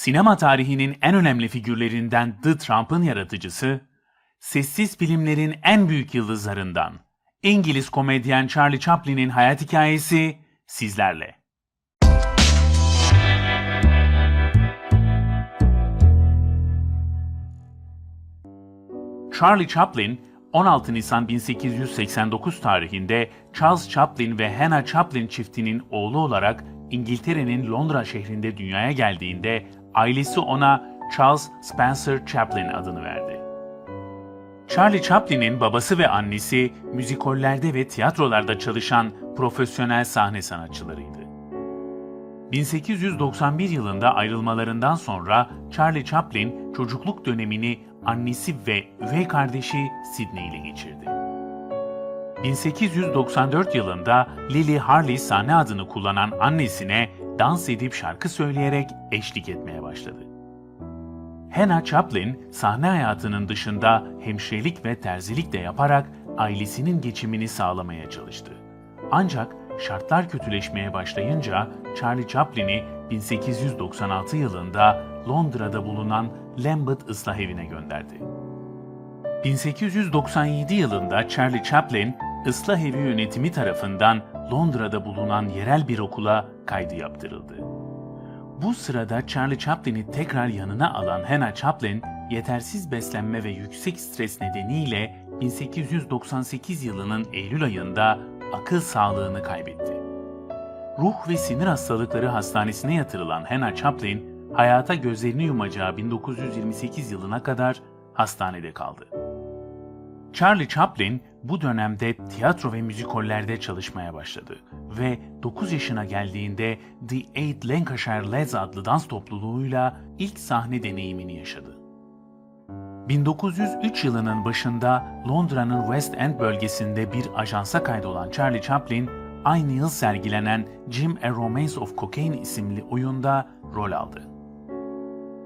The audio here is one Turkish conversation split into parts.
Sinema tarihinin en önemli figürlerinden The Trump'ın yaratıcısı, sessiz filmlerin en büyük yıldızlarından İngiliz komedyen Charlie Chaplin'in hayat hikayesi sizlerle. Charlie Chaplin, 16 Nisan 1889 tarihinde Charles Chaplin ve Hannah Chaplin çiftinin oğlu olarak İngiltere'nin Londra şehrinde dünyaya geldiğinde ailesi ona Charles Spencer Chaplin adını verdi. Charlie Chaplin'in babası ve annesi müzikollerde ve tiyatrolarda çalışan profesyonel sahne sanatçılarıydı. 1891 yılında ayrılmalarından sonra Charlie Chaplin çocukluk dönemini annesi ve üvey kardeşi Sidney ile geçirdi. 1894 yılında Lily Harley sahne adını kullanan annesine dans edip şarkı söyleyerek eşlik etmeye başladı. Hannah Chaplin sahne hayatının dışında hemşirelik ve terzilik de yaparak ailesinin geçimini sağlamaya çalıştı. Ancak şartlar kötüleşmeye başlayınca Charlie Chaplin'i 1896 yılında Londra'da bulunan Lambeth Islah Evi'ne gönderdi. 1897 yılında Charlie Chaplin, ıslah evi yönetimi tarafından Londra'da bulunan yerel bir okula kaydı yaptırıldı. Bu sırada Charlie Chaplin'i tekrar yanına alan Hannah Chaplin, yetersiz beslenme ve yüksek stres nedeniyle 1898 yılının Eylül ayında akıl sağlığını kaybetti. Ruh ve sinir hastalıkları hastanesine yatırılan Hannah Chaplin, hayata gözlerini yumacağı 1928 yılına kadar hastanede kaldı. Charlie Chaplin bu dönemde tiyatro ve müzikollerde çalışmaya başladı ve 9 yaşına geldiğinde The Eight Lancashire Lads adlı dans topluluğuyla ilk sahne deneyimini yaşadı. 1903 yılının başında Londra'nın West End bölgesinde bir ajansa kaydolan Charlie Chaplin, aynı yıl sergilenen Jim A Romance of Cocaine isimli oyunda rol aldı.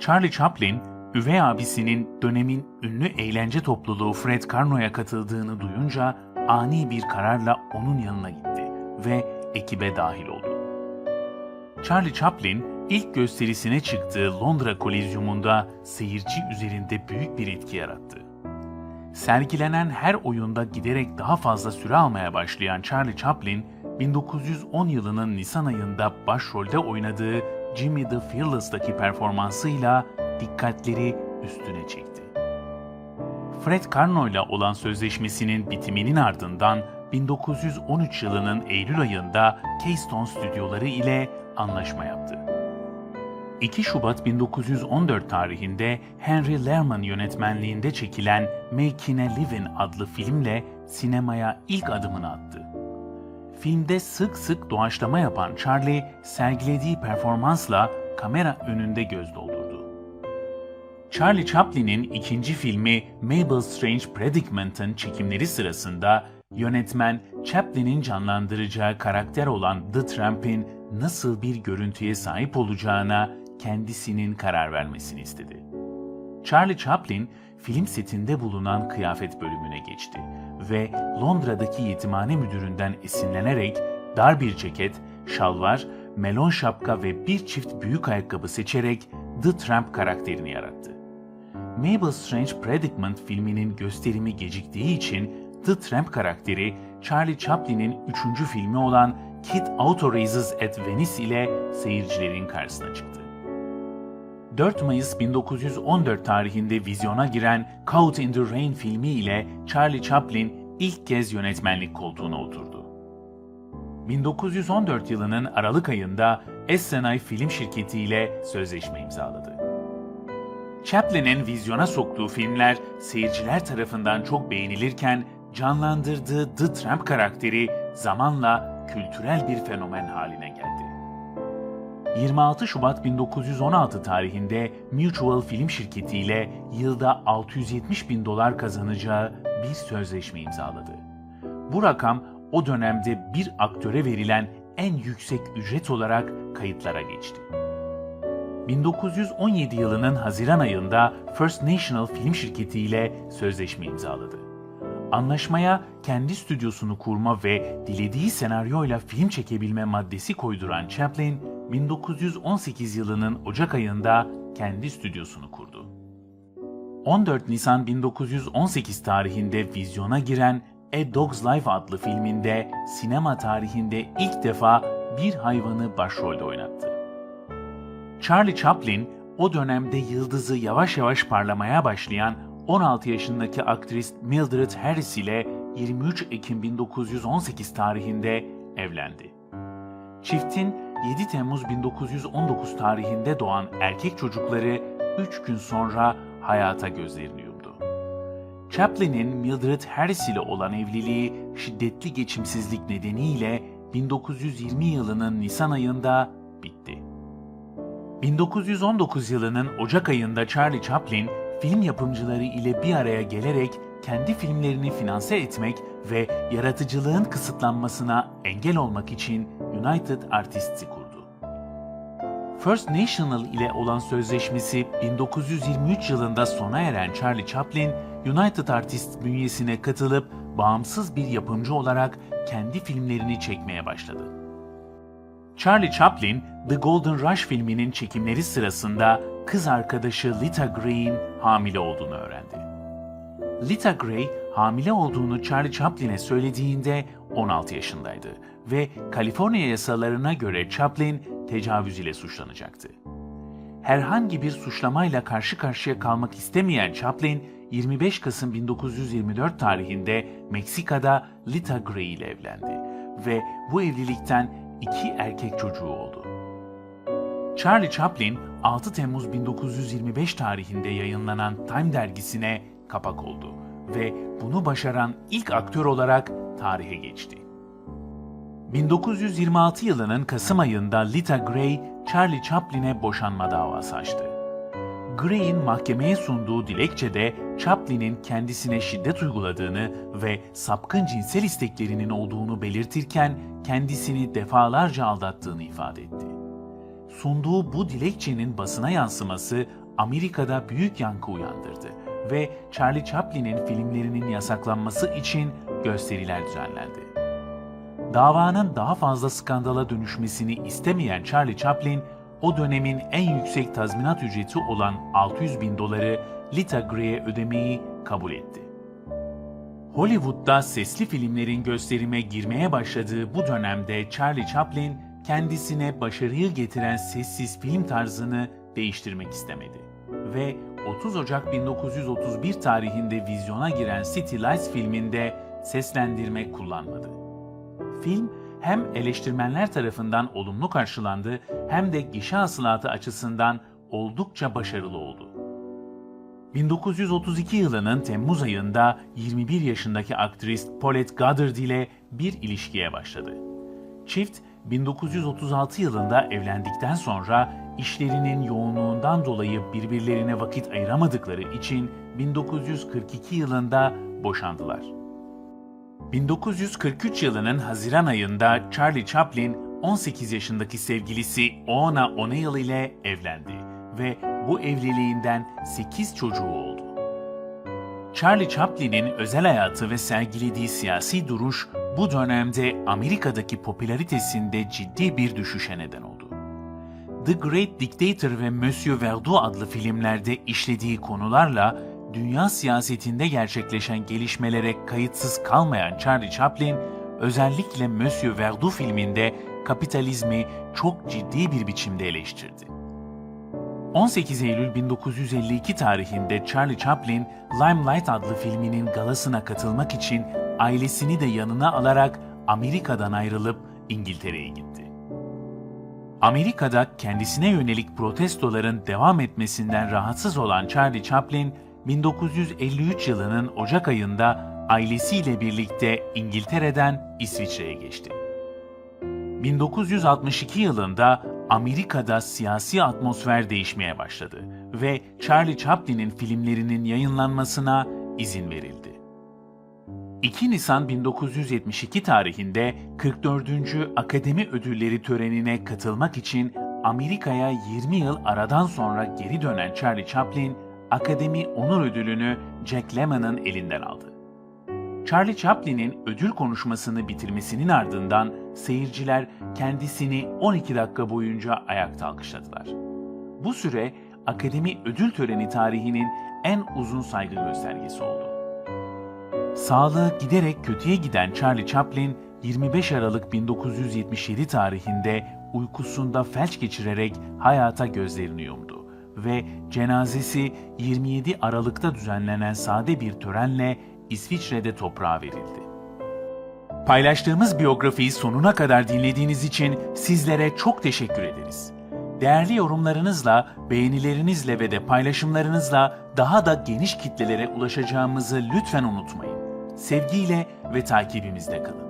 Charlie Chaplin, üvey abisinin dönemin ünlü eğlence topluluğu Fred Carno'ya katıldığını duyunca ani bir kararla onun yanına gitti ve ekibe dahil oldu. Charlie Chaplin ilk gösterisine çıktığı Londra Kolezyumunda seyirci üzerinde büyük bir etki yarattı. Sergilenen her oyunda giderek daha fazla süre almaya başlayan Charlie Chaplin, 1910 yılının Nisan ayında başrolde oynadığı Jimmy the Fearless'daki performansıyla dikkatleri üstüne çekti. Fred Carno ile olan sözleşmesinin bitiminin ardından 1913 yılının Eylül ayında Keystone Stüdyoları ile anlaşma yaptı. 2 Şubat 1914 tarihinde Henry Lerman yönetmenliğinde çekilen Making a Living adlı filmle sinemaya ilk adımını attı. Filmde sık sık doğaçlama yapan Charlie, sergilediği performansla kamera önünde göz doldurdu. Charlie Chaplin'in ikinci filmi Mabel Strange Predicament'ın çekimleri sırasında yönetmen Chaplin'in canlandıracağı karakter olan The Tramp'in nasıl bir görüntüye sahip olacağına kendisinin karar vermesini istedi. Charlie Chaplin film setinde bulunan kıyafet bölümüne geçti ve Londra'daki yetimhane müdüründen esinlenerek dar bir ceket, şalvar, melon şapka ve bir çift büyük ayakkabı seçerek The Tramp karakterini yarattı. Mabel Strange Predicament filminin gösterimi geciktiği için The Tramp karakteri Charlie Chaplin'in üçüncü filmi olan Kid Auto Races at Venice ile seyircilerin karşısına çıktı. 4 Mayıs 1914 tarihinde vizyona giren Caught in the Rain filmi ile Charlie Chaplin ilk kez yönetmenlik koltuğuna oturdu. 1914 yılının Aralık ayında Essenay Film Şirketi ile sözleşme imzaladı. Chaplin'in vizyona soktuğu filmler seyirciler tarafından çok beğenilirken canlandırdığı The Tramp karakteri zamanla kültürel bir fenomen haline geldi. 26 Şubat 1916 tarihinde Mutual Film Şirketi ile yılda 670 bin dolar kazanacağı bir sözleşme imzaladı. Bu rakam o dönemde bir aktöre verilen en yüksek ücret olarak kayıtlara geçti. 1917 yılının Haziran ayında First National Film Şirketi ile sözleşme imzaladı. Anlaşmaya kendi stüdyosunu kurma ve dilediği senaryoyla film çekebilme maddesi koyduran Chaplin, 1918 yılının Ocak ayında kendi stüdyosunu kurdu. 14 Nisan 1918 tarihinde vizyona giren A Dog's Life adlı filminde sinema tarihinde ilk defa bir hayvanı başrolde oynattı. Charlie Chaplin o dönemde yıldızı yavaş yavaş parlamaya başlayan 16 yaşındaki aktris Mildred Harris ile 23 Ekim 1918 tarihinde evlendi. Çiftin 7 Temmuz 1919 tarihinde doğan erkek çocukları 3 gün sonra hayata gözlerini yumdu. Chaplin'in Mildred Harris ile olan evliliği şiddetli geçimsizlik nedeniyle 1920 yılının Nisan ayında bitti. 1919 yılının Ocak ayında Charlie Chaplin, film yapımcıları ile bir araya gelerek kendi filmlerini finanse etmek ve yaratıcılığın kısıtlanmasına engel olmak için United Artists'i kurdu. First National ile olan sözleşmesi 1923 yılında sona eren Charlie Chaplin, United Artists bünyesine katılıp bağımsız bir yapımcı olarak kendi filmlerini çekmeye başladı. Charlie Chaplin, The Golden Rush filminin çekimleri sırasında kız arkadaşı Lita Gray'in hamile olduğunu öğrendi. Lita Gray, hamile olduğunu Charlie Chaplin'e söylediğinde 16 yaşındaydı ve Kaliforniya yasalarına göre Chaplin tecavüz ile suçlanacaktı. Herhangi bir suçlamayla karşı karşıya kalmak istemeyen Chaplin, 25 Kasım 1924 tarihinde Meksika'da Lita Gray ile evlendi ve bu evlilikten iki erkek çocuğu oldu. Charlie Chaplin 6 Temmuz 1925 tarihinde yayınlanan Time dergisine kapak oldu ve bunu başaran ilk aktör olarak tarihe geçti. 1926 yılının Kasım ayında Lita Gray, Charlie Chaplin'e boşanma davası açtı. Gray'in mahkemeye sunduğu dilekçede Chaplin'in kendisine şiddet uyguladığını ve sapkın cinsel isteklerinin olduğunu belirtirken kendisini defalarca aldattığını ifade etti. Sunduğu bu dilekçenin basına yansıması Amerika'da büyük yankı uyandırdı ve Charlie Chaplin'in filmlerinin yasaklanması için gösteriler düzenlendi. Davanın daha fazla skandala dönüşmesini istemeyen Charlie Chaplin, o dönemin en yüksek tazminat ücreti olan 600 bin doları Lita Gray'e ödemeyi kabul etti. Hollywood'da sesli filmlerin gösterime girmeye başladığı bu dönemde Charlie Chaplin kendisine başarıyı getiren sessiz film tarzını değiştirmek istemedi ve 30 Ocak 1931 tarihinde vizyona giren City Lights filminde seslendirme kullanmadı. Film hem eleştirmenler tarafından olumlu karşılandı hem de gişe hasılatı açısından oldukça başarılı oldu. 1932 yılının Temmuz ayında 21 yaşındaki aktris Paulette Goddard ile bir ilişkiye başladı. Çift 1936 yılında evlendikten sonra işlerinin yoğunluğundan dolayı birbirlerine vakit ayıramadıkları için 1942 yılında boşandılar. 1943 yılının Haziran ayında Charlie Chaplin 18 yaşındaki sevgilisi Oona O'Neill ile evlendi ve bu evliliğinden 8 çocuğu oldu. Charlie Chaplin'in özel hayatı ve sergilediği siyasi duruş bu dönemde Amerika'daki popülaritesinde ciddi bir düşüşe neden oldu. The Great Dictator ve Monsieur Verdoux adlı filmlerde işlediği konularla dünya siyasetinde gerçekleşen gelişmelere kayıtsız kalmayan Charlie Chaplin, özellikle Monsieur Verdoux filminde kapitalizmi çok ciddi bir biçimde eleştirdi. 18 Eylül 1952 tarihinde Charlie Chaplin, Limelight adlı filminin galasına katılmak için ailesini de yanına alarak Amerika'dan ayrılıp İngiltere'ye gitti. Amerika'da kendisine yönelik protestoların devam etmesinden rahatsız olan Charlie Chaplin, 1953 yılının Ocak ayında ailesiyle birlikte İngiltere'den İsviçre'ye geçti. 1962 yılında Amerika'da siyasi atmosfer değişmeye başladı ve Charlie Chaplin'in filmlerinin yayınlanmasına izin verildi. 2 Nisan 1972 tarihinde 44. Akademi Ödülleri törenine katılmak için Amerika'ya 20 yıl aradan sonra geri dönen Charlie Chaplin, Akademi Onur Ödülünü Jack Lemmon'ın elinden aldı. Charlie Chaplin'in ödül konuşmasını bitirmesinin ardından seyirciler kendisini 12 dakika boyunca ayakta alkışladılar. Bu süre akademi ödül töreni tarihinin en uzun saygı göstergesi oldu. Sağlığı giderek kötüye giden Charlie Chaplin 25 Aralık 1977 tarihinde uykusunda felç geçirerek hayata gözlerini yumdu ve cenazesi 27 Aralık'ta düzenlenen sade bir törenle İsviçre'de toprağa verildi. Paylaştığımız biyografiyi sonuna kadar dinlediğiniz için sizlere çok teşekkür ederiz. Değerli yorumlarınızla, beğenilerinizle ve de paylaşımlarınızla daha da geniş kitlelere ulaşacağımızı lütfen unutmayın. Sevgiyle ve takibimizde kalın.